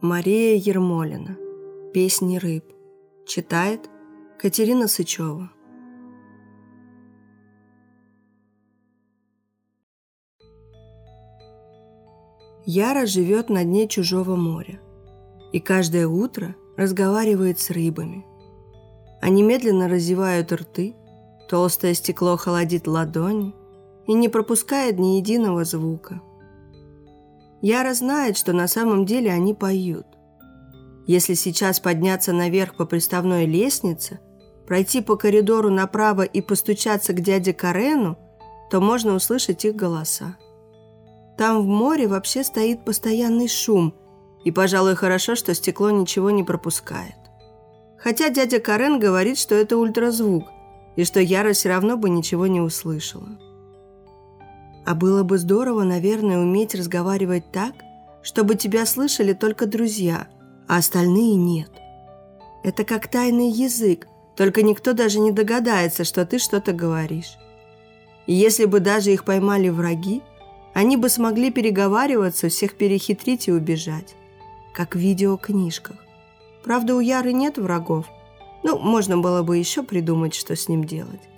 Мария Ермолина. Песни рыб. Читает Катерина Сычева. Яра живет на дне чужого моря и каждое утро разговаривает с рыбами. Они медленно разевают рты, толстое стекло холодит ладони и не пропускает ни единого звука – Яра знает, что на самом деле они поют. Если сейчас подняться наверх по приставной лестнице, пройти по коридору направо и постучаться к дяде Карену, то можно услышать их голоса. Там в море вообще стоит постоянный шум, и, пожалуй, хорошо, что стекло ничего не пропускает. Хотя дядя Карен говорит, что это ультразвук, и что Яра все равно бы ничего не услышала. А было бы здорово, наверное, уметь разговаривать так, чтобы тебя слышали только друзья, а остальные нет. Это как тайный язык, только никто даже не догадается, что ты что-то говоришь. И если бы даже их поймали враги, они бы смогли переговариваться, всех перехитрить и убежать. Как в видеокнижках. Правда, у Яры нет врагов. Ну, можно было бы еще придумать, что с ним делать.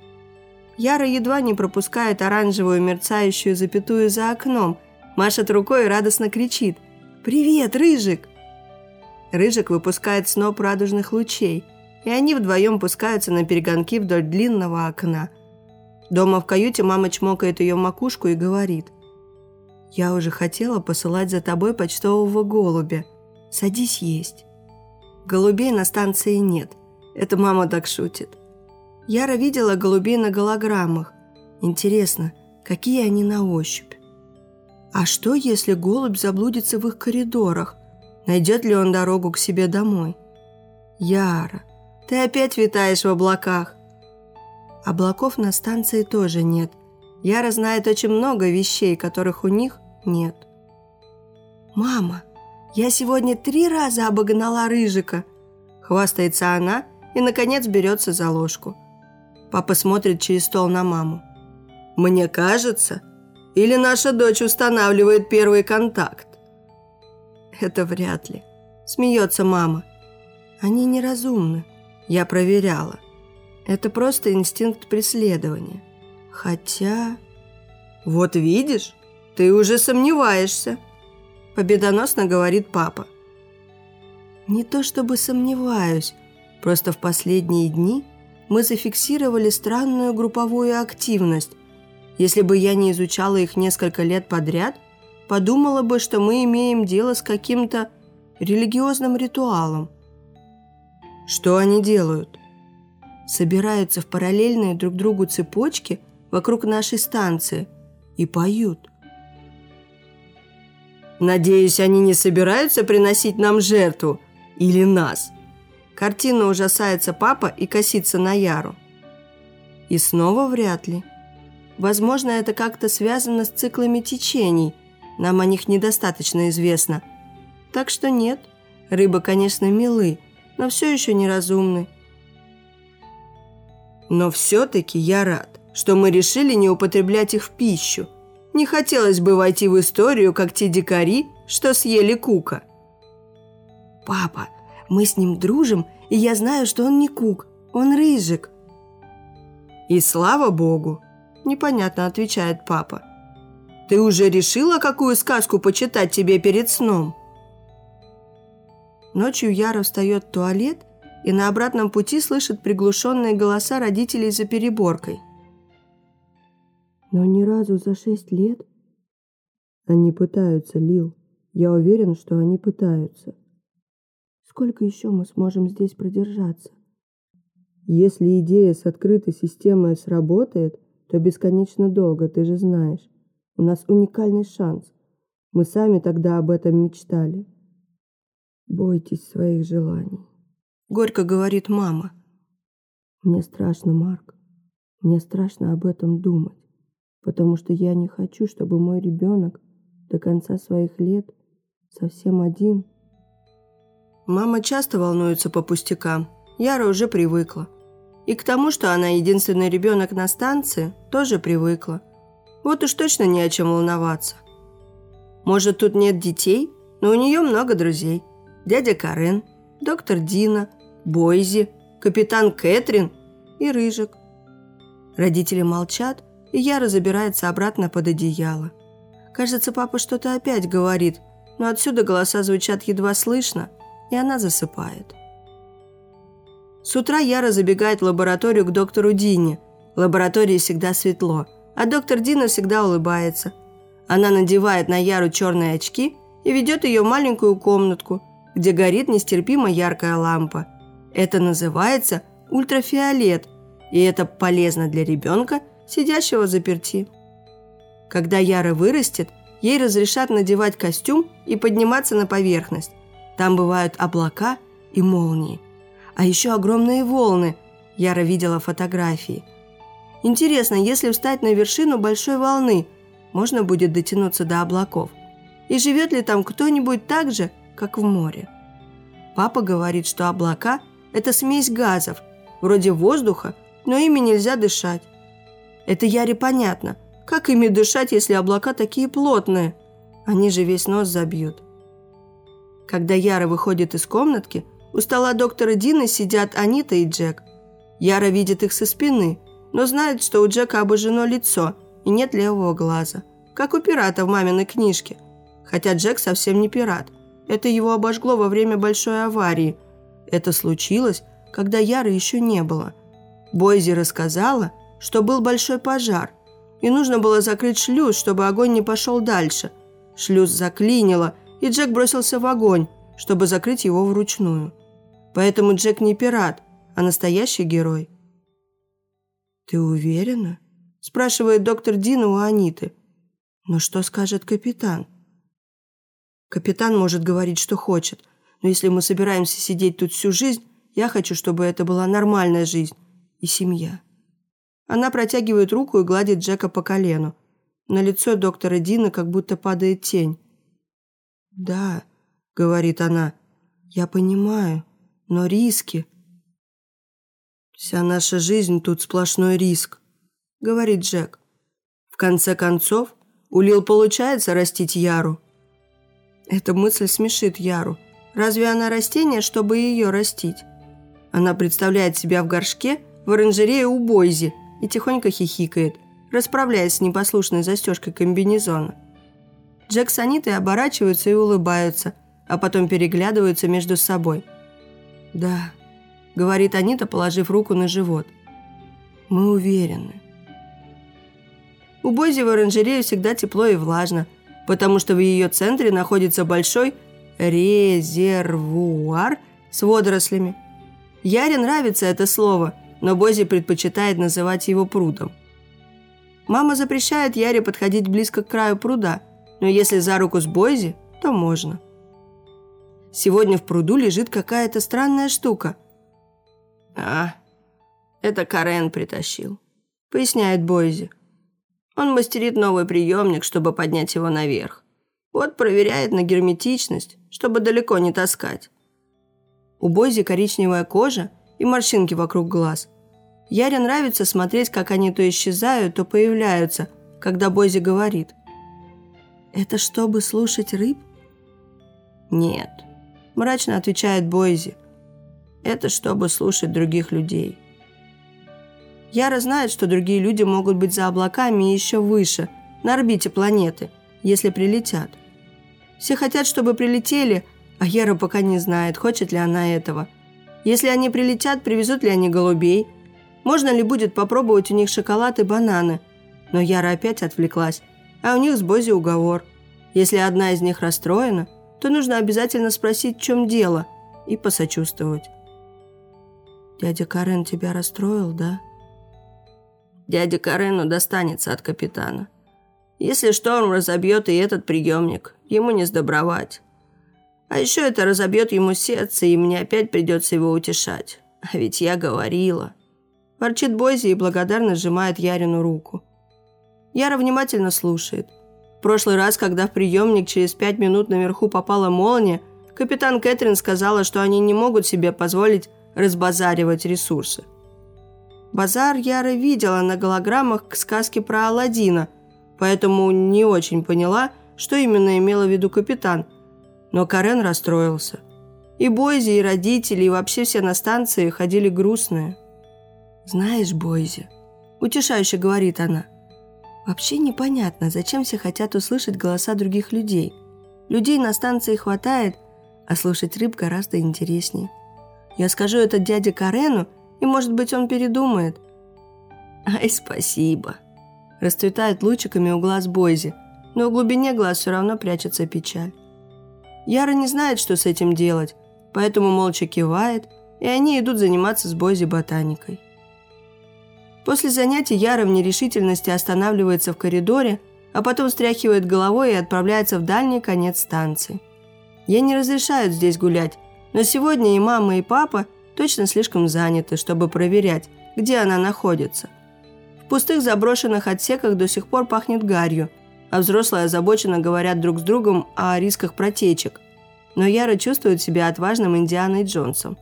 Яра едва не пропускает оранжевую мерцающую запятую за окном, машет рукой и радостно кричит «Привет, Рыжик!». Рыжик выпускает сноп радужных лучей, и они вдвоем пускаются на перегонки вдоль длинного окна. Дома в каюте мама чмокает ее макушку и говорит «Я уже хотела посылать за тобой почтового голубя. Садись есть». Голубей на станции нет. Это мама так шутит. Яра видела голубей на голограммах. Интересно, какие они на ощупь? А что, если голубь заблудится в их коридорах? Найдет ли он дорогу к себе домой? Яра, ты опять витаешь в облаках. Облаков на станции тоже нет. Яра знает очень много вещей, которых у них нет. «Мама, я сегодня три раза обогнала Рыжика!» Хвастается она и, наконец, берется за ложку – Папа смотрит через стол на маму. «Мне кажется, или наша дочь устанавливает первый контакт?» «Это вряд ли», – смеется мама. «Они неразумны. Я проверяла. Это просто инстинкт преследования. Хотя...» «Вот видишь, ты уже сомневаешься», – победоносно говорит папа. «Не то чтобы сомневаюсь, просто в последние дни мы зафиксировали странную групповую активность. Если бы я не изучала их несколько лет подряд, подумала бы, что мы имеем дело с каким-то религиозным ритуалом. Что они делают? Собираются в параллельные друг другу цепочки вокруг нашей станции и поют. Надеюсь, они не собираются приносить нам жертву или нас – Картина ужасается папа и косится на Яру. И снова вряд ли. Возможно, это как-то связано с циклами течений. Нам о них недостаточно известно. Так что нет, рыбы, конечно, милы, но все еще неразумны. Но все-таки я рад, что мы решили не употреблять их в пищу. Не хотелось бы войти в историю, как те дикари, что съели кука. «Папа, мы с ним дружим, и я знаю, что он не Кук, он Рыжик». «И слава богу!» – непонятно отвечает папа. «Ты уже решила, какую сказку почитать тебе перед сном?» Ночью Яра встает в туалет и на обратном пути слышит приглушенные голоса родителей за переборкой. «Но ни разу за шесть лет...» «Они пытаются, Лил. Я уверен, что они пытаются». Сколько еще мы сможем здесь продержаться? Если идея с открытой системой сработает, то бесконечно долго, ты же знаешь. У нас уникальный шанс. Мы сами тогда об этом мечтали. Бойтесь своих желаний. Горько говорит мама. Мне страшно, Марк. Мне страшно об этом думать, потому что я не хочу, чтобы мой ребенок до конца своих лет совсем один – Мама часто волнуется по пустякам. Яра уже привыкла. И к тому, что она единственный ребенок на станции, тоже привыкла. Вот уж точно не о чем волноваться. Может, тут нет детей, но у нее много друзей. дядя Карен, доктор Дина, Бойзи, капитан Кэтрин и Рыжик. Родители молчат, и Яра забирается обратно под одеяло. Кажется, папа что-то опять говорит, но отсюда голоса звучат едва слышно, и она засыпает. С утра Яра забегает в лабораторию к доктору Дине. В лаборатории всегда светло, а доктор Дина всегда улыбается. Она надевает на Яру черные очки и ведет ее в маленькую комнатку, где горит нестерпимо яркая лампа. Это называется ультрафиолет, и это полезно для ребенка, сидящего заперти. Когда Яра вырастет, ей разрешат надевать костюм и подниматься на поверхность. Там бывают облака и молнии. А еще огромные волны. Яра видела фотографии. Интересно, если встать на вершину большой волны, можно будет дотянуться до облаков. И живет ли там кто-нибудь так же, как в море? Папа говорит, что облака – это смесь газов, вроде воздуха, но ими нельзя дышать. Это Яре понятно. Как ими дышать, если облака такие плотные? Они же весь нос забьют. Когда Яра выходит из комнатки, у стола доктора Дины сидят Анита и Джек. Яра видит их со спины, но знает, что у Джека обожжено лицо и нет левого глаза. Как у пирата в маминой книжке. Хотя Джек совсем не пират. Это его обожгло во время большой аварии. Это случилось, когда Яры еще не было. Бойзи рассказала, что был большой пожар, и нужно было закрыть шлюз, чтобы огонь не пошел дальше. Шлюз заклинило, и Джек бросился в огонь, чтобы закрыть его вручную. Поэтому Джек не пират, а настоящий герой. «Ты уверена?» – спрашивает доктор Дина у Аниты. «Но что скажет капитан?» Капитан может говорить, что хочет, но если мы собираемся сидеть тут всю жизнь, я хочу, чтобы это была нормальная жизнь и семья. Она протягивает руку и гладит Джека по колену. На лицо доктора Дина как будто падает тень. «Да», — говорит она, — «я понимаю, но риски...» «Вся наша жизнь тут сплошной риск», — говорит Джек. «В конце концов, у Лил получается растить Яру». Эта мысль смешит Яру. Разве она растение, чтобы ее растить? Она представляет себя в горшке в оранжерее у Бойзи и тихонько хихикает, расправляясь с непослушной застежкой комбинезона. Джек с Анитой оборачиваются и улыбаются, а потом переглядываются между собой. «Да», — говорит Анита, положив руку на живот. «Мы уверены». У Бойзи в оранжерее всегда тепло и влажно, потому что в ее центре находится большой резервуар с водорослями. Яре нравится это слово, но Бози предпочитает называть его прудом. Мама запрещает Яре подходить близко к краю пруда, но если за руку с Бойзи, то можно. Сегодня в пруду лежит какая-то странная штука. «А, это Карен притащил», — поясняет Бойзи. «Он мастерит новый приемник, чтобы поднять его наверх. Вот проверяет на герметичность, чтобы далеко не таскать». У Бойзи коричневая кожа и морщинки вокруг глаз. Яре нравится смотреть, как они то исчезают, то появляются, когда Бойзи говорит. «Это чтобы слушать рыб?» «Нет», – мрачно отвечает Бойзи. «Это чтобы слушать других людей». Яра знает, что другие люди могут быть за облаками и еще выше, на орбите планеты, если прилетят. Все хотят, чтобы прилетели, а Яра пока не знает, хочет ли она этого. Если они прилетят, привезут ли они голубей. Можно ли будет попробовать у них шоколад и бананы. Но Яра опять отвлеклась. А у них с Бози уговор. Если одна из них расстроена, то нужно обязательно спросить, в чем дело, и посочувствовать. «Дядя Карен тебя расстроил, да?» Дядя Карену достанется от капитана. Если шторм разобьет и этот приемник, ему не сдобровать. А еще это разобьет ему сердце, и мне опять придется его утешать. А ведь я говорила. Ворчит Бойзи и благодарно сжимает Ярину руку. Яра внимательно слушает. В прошлый раз, когда в приемник через пять минут наверху попала молния, капитан Кэтрин сказала, что они не могут себе позволить разбазаривать ресурсы. Базар Яра видела на голограммах к сказке про Аладдина, поэтому не очень поняла, что именно имела в виду капитан – но Карен расстроился. И Бойзи, и родители, и вообще все на станции ходили грустные. «Знаешь, Бойзи», – утешающе говорит она, – «вообще непонятно, зачем все хотят услышать голоса других людей. Людей на станции хватает, а слушать рыб гораздо интереснее. Я скажу это дяде Карену, и, может быть, он передумает». «Ай, спасибо», – расцветает лучиками у глаз Бойзи, но в глубине глаз все равно прячется печаль. Яра не знает, что с этим делать, поэтому молча кивает, и они идут заниматься с Бойзи ботаникой. После занятий Яра в нерешительности останавливается в коридоре, а потом встряхивает головой и отправляется в дальний конец станции. Ей не разрешают здесь гулять, но сегодня и мама, и папа точно слишком заняты, чтобы проверять, где она находится. В пустых заброшенных отсеках до сих пор пахнет гарью, а взрослые озабоченно говорят друг с другом о рисках протечек – но Яра чувствует себя отважным Индианой Джонсом.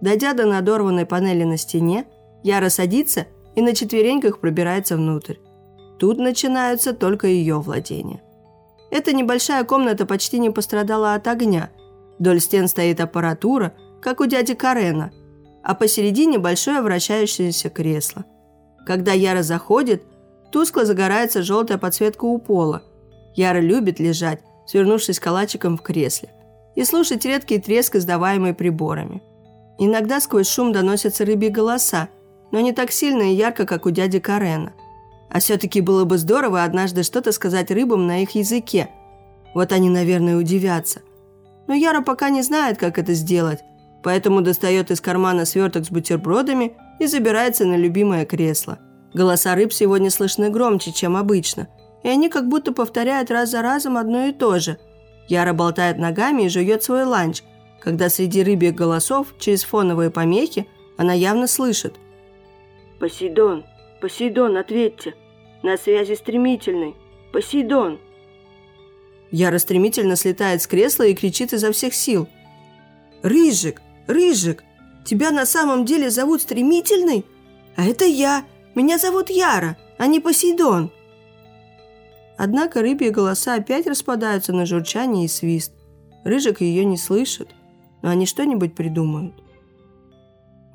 Дойдя до надорванной панели на стене, Яра садится и на четвереньках пробирается внутрь. Тут начинаются только ее владения. Эта небольшая комната почти не пострадала от огня. Вдоль стен стоит аппаратура, как у дяди Карена, а посередине большое вращающееся кресло. Когда Яра заходит, тускло загорается желтая подсветка у пола. Яра любит лежать, свернувшись калачиком в кресле и слушать редкий треск, издаваемый приборами. Иногда сквозь шум доносятся рыбьи голоса, но не так сильно и ярко, как у дяди Карена. А все-таки было бы здорово однажды что-то сказать рыбам на их языке. Вот они, наверное, удивятся. Но Яра пока не знает, как это сделать, поэтому достает из кармана сверток с бутербродами и забирается на любимое кресло. Голоса рыб сегодня слышны громче, чем обычно, и они как будто повторяют раз за разом одно и то же – Яра болтает ногами и жует свой ланч, когда среди рыбьих голосов через фоновые помехи она явно слышит. «Посейдон! Посейдон, ответьте! На связи стремительный! Посейдон!» Яра стремительно слетает с кресла и кричит изо всех сил. «Рыжик! Рыжик! Тебя на самом деле зовут Стремительный? А это я! Меня зовут Яра, а не Посейдон!» Однако рыбьи голоса опять распадаются на журчание и свист. Рыжик ее не слышит, но они что-нибудь придумают.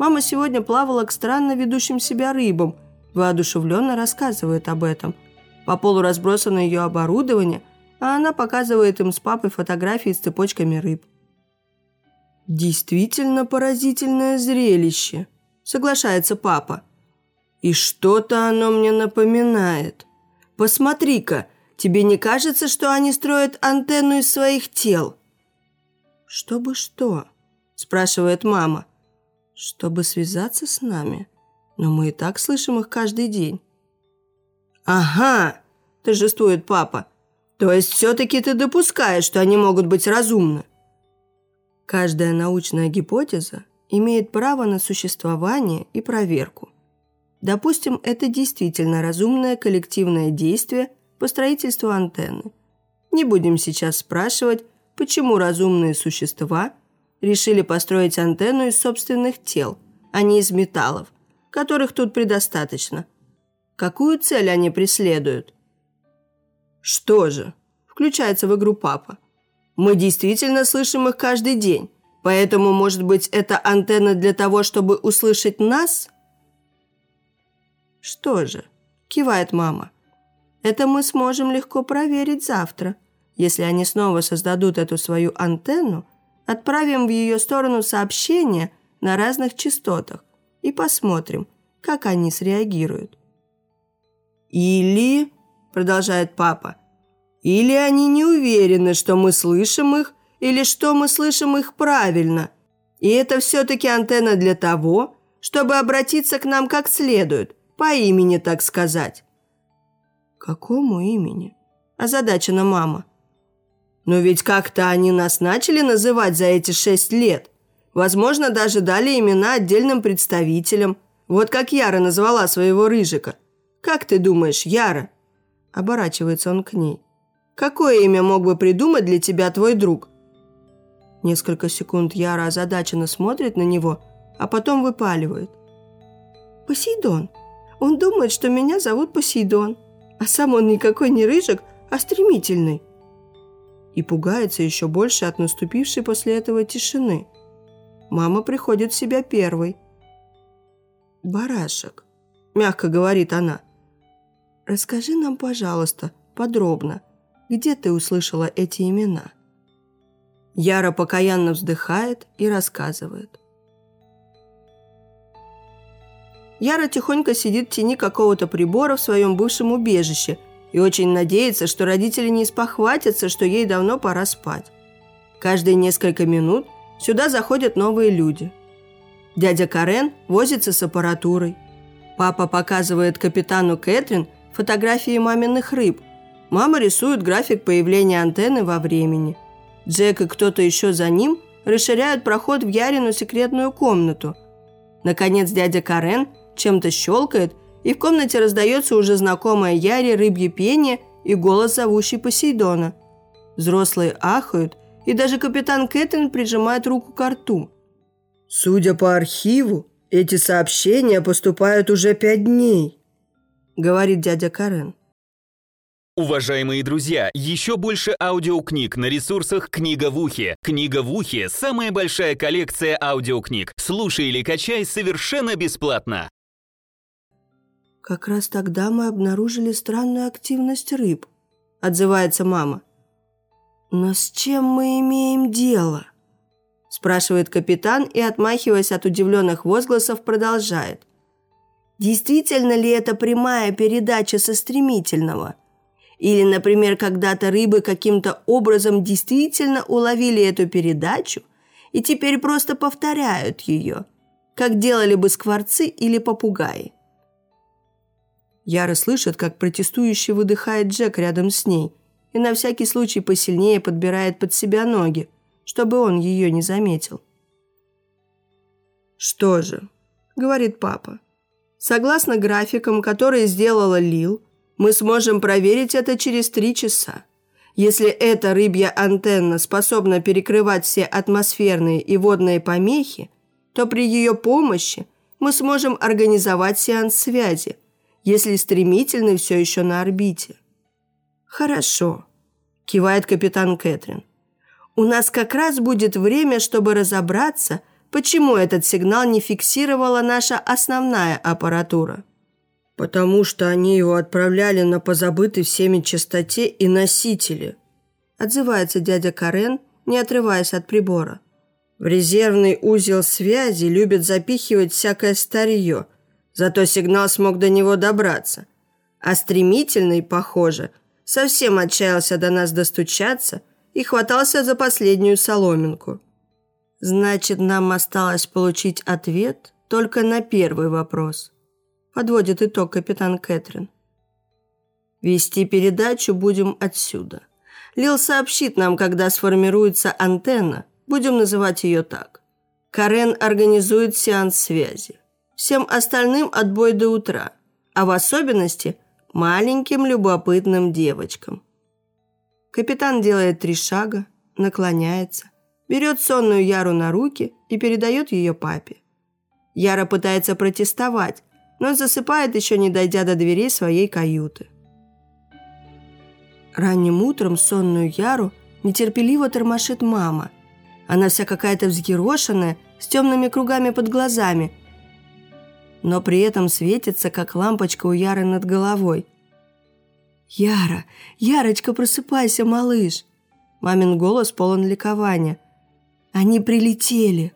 Мама сегодня плавала к странно ведущим себя рыбам, воодушевленно рассказывает об этом. По полу разбросано ее оборудование, а она показывает им с папой фотографии с цепочками рыб. «Действительно поразительное зрелище», – соглашается папа. «И что-то оно мне напоминает. Посмотри-ка, Тебе не кажется, что они строят антенну из своих тел?» «Чтобы что?» – спрашивает мама. «Чтобы связаться с нами. Но мы и так слышим их каждый день». «Ага!» – торжествует папа. «То есть все-таки ты допускаешь, что они могут быть разумны?» Каждая научная гипотеза имеет право на существование и проверку. Допустим, это действительно разумное коллективное действие – по строительству антенны. Не будем сейчас спрашивать, почему разумные существа решили построить антенну из собственных тел, а не из металлов, которых тут предостаточно. Какую цель они преследуют? Что же, включается в игру папа. Мы действительно слышим их каждый день, поэтому, может быть, это антенна для того, чтобы услышать нас? Что же, кивает мама. Это мы сможем легко проверить завтра. Если они снова создадут эту свою антенну, отправим в ее сторону сообщения на разных частотах и посмотрим, как они среагируют. «Или», – продолжает папа, – «или они не уверены, что мы слышим их, или что мы слышим их правильно. И это все-таки антенна для того, чтобы обратиться к нам как следует, по имени, так сказать». «Какому имени?» – озадачена мама. «Но ведь как-то они нас начали называть за эти шесть лет. Возможно, даже дали имена отдельным представителям. Вот как Яра назвала своего Рыжика. Как ты думаешь, Яра?» Оборачивается он к ней. «Какое имя мог бы придумать для тебя твой друг?» Несколько секунд Яра озадаченно смотрит на него, а потом выпаливает. «Посейдон. Он думает, что меня зовут Посейдон а сам он никакой не рыжик, а стремительный. И пугается еще больше от наступившей после этого тишины. мама приходит в себя первой. «Барашек», – мягко говорит она, – «расскажи нам, пожалуйста, подробно, где ты услышала эти имена?» Яра покаянно вздыхает и рассказывает. Яра тихонько сидит в тени какого-то прибора в своем бывшем убежище и очень надеется, что родители не спохватятся, что ей давно пора спать. Каждые несколько минут сюда заходят новые люди. Дядя Карен возится с аппаратурой. Папа показывает капитану Кэтрин фотографии маминых рыб. Мама рисует график появления антенны во времени. Джек и кто-то еще за ним расширяют проход в Ярину секретную комнату. Наконец дядя Карен чем-то щелкает, и в комнате раздается уже знакомое Яре рыбье пение и голос зовущий Посейдона. Взрослые ахают, и даже капитан Кэтрин прижимает руку к рту. «Судя по архиву, эти сообщения поступают уже пять дней», — говорит дядя Карен. Уважаемые друзья, еще больше аудиокниг на ресурсах «Книга в ухе». «Книга в ухе» — самая большая коллекция аудиокниг. Слушай или качай совершенно бесплатно. «Как раз тогда мы обнаружили странную активность рыб», — отзывается мама. «Но с чем мы имеем дело?» – спрашивает капитан и, отмахиваясь от удивленных возгласов, продолжает. «Действительно ли это прямая передача со стремительного?» Или, например, когда-то рыбы каким-то образом действительно уловили эту передачу и теперь просто повторяют ее, как делали бы скворцы или попугаи. Яра слышит, как протестующий выдыхает Джек рядом с ней – и на всякий случай посильнее подбирает под себя ноги, чтобы он ее не заметил. «Что же», — говорит папа, — «согласно графикам, которые сделала Лил, мы сможем проверить это через три часа. Если эта рыбья антенна способна перекрывать все атмосферные и водные помехи, то при ее помощи мы сможем организовать сеанс связи, если стремительный все еще на орбите. «Хорошо», – кивает капитан Кэтрин. «У нас как раз будет время, чтобы разобраться, почему этот сигнал не фиксировала наша основная аппаратура». «Потому что они его отправляли на позабытой всеми частоте и носители», – отзывается дядя Карен, не отрываясь от прибора. В резервный узел связи любят запихивать всякое старье, зато сигнал смог до него добраться. А стремительный, похоже – совсем отчаялся до нас достучаться и хватался за последнюю соломинку. Значит, нам осталось получить ответ только на первый вопрос. Подводит итог капитан Кэтрин. Вести передачу будем отсюда. Лил сообщит нам, когда сформируется антенна, будем называть ее так. Карен организует сеанс связи. Всем остальным отбой до утра, а в особенности маленьким любопытным девочкам. Капитан делает три шага, наклоняется, берет сонную Яру на руки и передает ее папе. Яра пытается протестовать, но засыпает, еще не дойдя до дверей своей каюты. Ранним утром сонную Яру нетерпеливо тормошит мама. Она вся какая-то взъерошенная, с темными кругами под глазами – но при этом светится, как лампочка у Яры над головой. «Яра! Ярочка, просыпайся, малыш!» Мамин голос полон ликования. «Они прилетели!»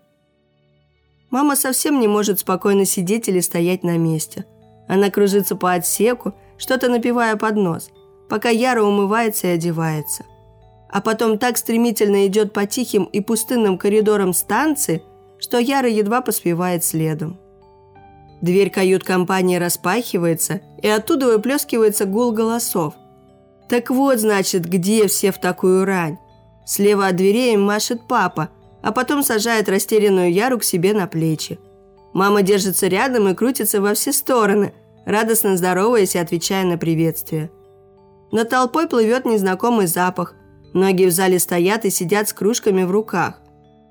Мама совсем не может спокойно сидеть или стоять на месте. Она кружится по отсеку, что-то напивая под нос, пока Яра умывается и одевается. А потом так стремительно идет по тихим и пустынным коридорам станции, что Яра едва поспевает следом. Дверь кают-компании распахивается, и оттуда выплескивается гул голосов. Так вот, значит, где все в такую рань. Слева от дверей им машет папа, а потом сажает растерянную Яру к себе на плечи. Мама держится рядом и крутится во все стороны, радостно здороваясь и отвечая на приветствие. Над толпой плывет незнакомый запах. Многие в зале стоят и сидят с кружками в руках.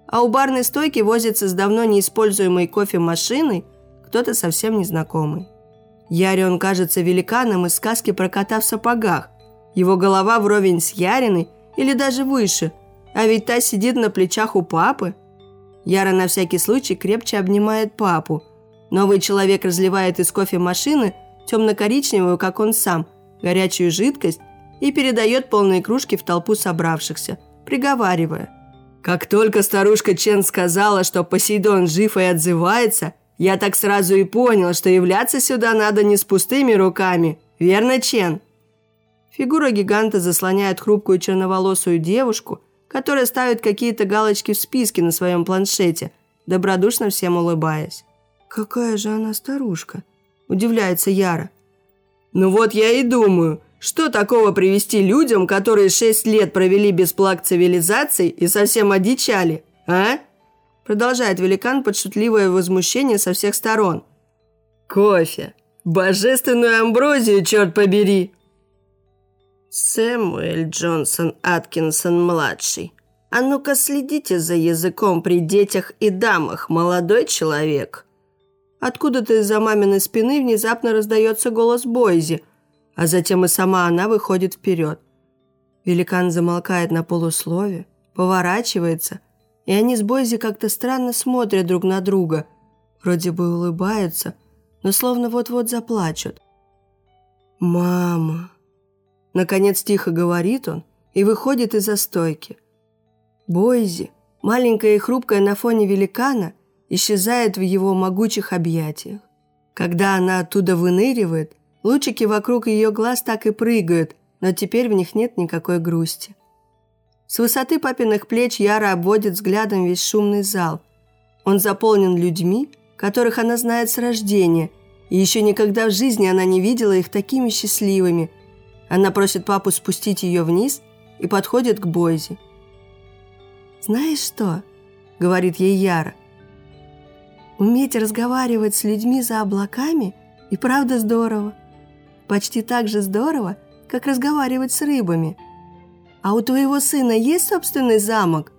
А у барной стойки возится с давно неиспользуемой кофемашиной – кто-то совсем незнакомый. Яре он кажется великаном из сказки про кота в сапогах. Его голова вровень с Яриной или даже выше, а ведь та сидит на плечах у папы. Яра на всякий случай крепче обнимает папу. Новый человек разливает из кофемашины темно-коричневую, как он сам, горячую жидкость и передает полные кружки в толпу собравшихся, приговаривая. «Как только старушка Чен сказала, что Посейдон жив и отзывается, я так сразу и понял, что являться сюда надо не с пустыми руками. Верно, Чен?» Фигура гиганта заслоняет хрупкую черноволосую девушку, которая ставит какие-то галочки в списке на своем планшете, добродушно всем улыбаясь. «Какая же она старушка?» – удивляется Яра. «Ну вот я и думаю, что такого привести людям, которые шесть лет провели без плаг цивилизаций и совсем одичали, а?» Продолжает великан под шутливое возмущение со всех сторон. «Кофе! Божественную амброзию, черт побери!» «Сэмуэль Джонсон Аткинсон-младший, а ну-ка следите за языком при детях и дамах, молодой человек!» Откуда-то из-за маминой спины внезапно раздается голос Бойзи, а затем и сама она выходит вперед. Великан замолкает на полуслове, поворачивается, и они с Бойзи как-то странно смотрят друг на друга, вроде бы улыбаются, но словно вот-вот заплачут. «Мама!» Наконец тихо говорит он и выходит из-за стойки. Бойзи, маленькая и хрупкая на фоне великана, исчезает в его могучих объятиях. Когда она оттуда выныривает, лучики вокруг ее глаз так и прыгают, но теперь в них нет никакой грусти. С высоты папиных плеч Яра обводит взглядом весь шумный зал. Он заполнен людьми, которых она знает с рождения, и еще никогда в жизни она не видела их такими счастливыми – она просит папу спустить ее вниз и подходит к Бойзе. «Знаешь что?» – говорит ей Яра. «Уметь разговаривать с людьми за облаками и правда здорово. Почти так же здорово, как разговаривать с рыбами. А у твоего сына есть собственный замок?»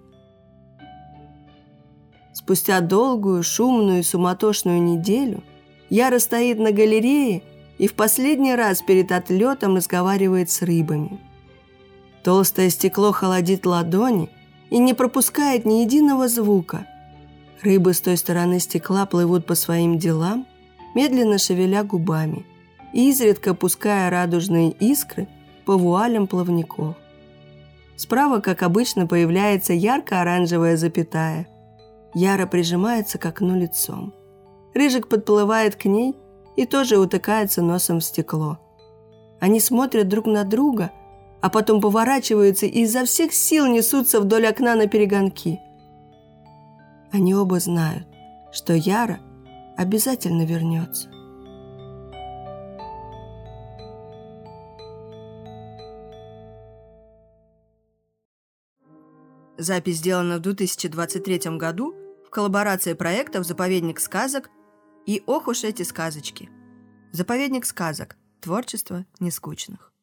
Спустя долгую, шумную и суматошную неделю Яра стоит на галерее – и в последний раз перед отлетом разговаривает с рыбами. Толстое стекло холодит ладони и не пропускает ни единого звука. Рыбы с той стороны стекла плывут по своим делам, медленно шевеля губами изредка пуская радужные искры по вуалям плавников. Справа, как обычно, появляется ярко-оранжевая запятая. Яра прижимается к окну лицом. Рыжик подплывает к ней – и тоже утыкается носом в стекло. Они смотрят друг на друга, а потом поворачиваются и изо всех сил несутся вдоль окна на перегонки. Они оба знают, что Яра обязательно вернется. Запись сделана в 2023 году в коллаборации проектов «Заповедник сказок» И ох уж эти сказочки. Заповедник сказок. Творчество нескучных.